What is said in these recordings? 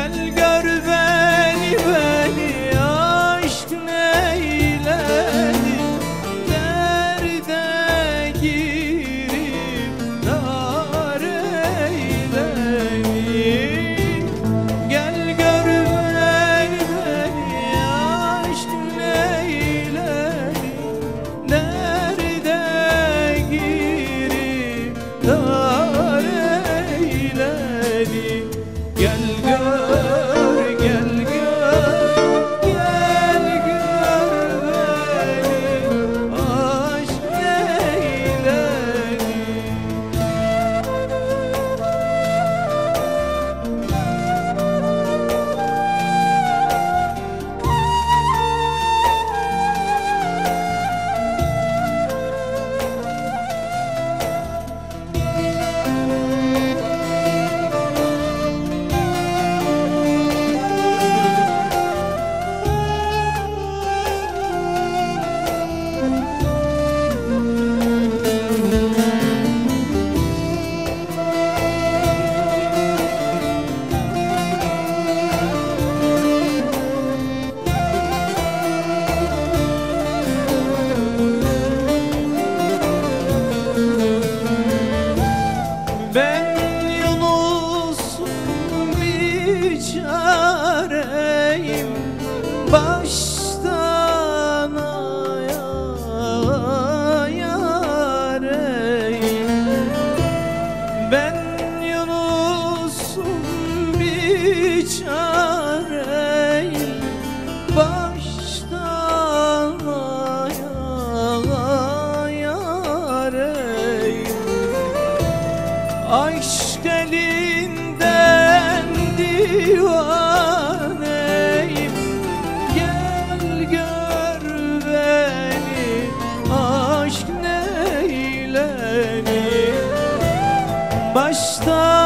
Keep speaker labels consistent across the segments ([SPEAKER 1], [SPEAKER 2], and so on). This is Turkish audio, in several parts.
[SPEAKER 1] Gel gör beni beni aşk neyledi Derde girip dar eyledi Gel gör beni beni aşk neyledi Derde girip dar eyledi Gel been Aşk elinden divaneyim. Gel gör beni aşk neyleni Baştan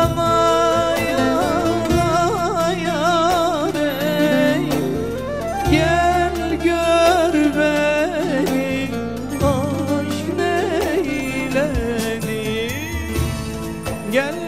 [SPEAKER 1] gel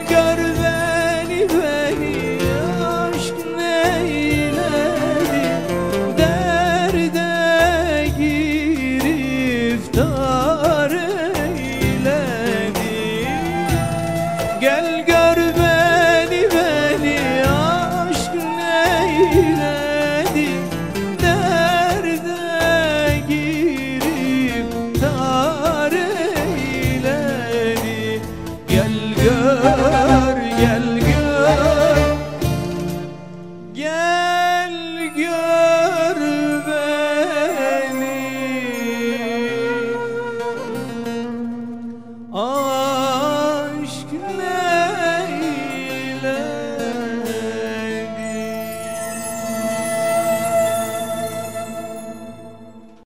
[SPEAKER 1] que não.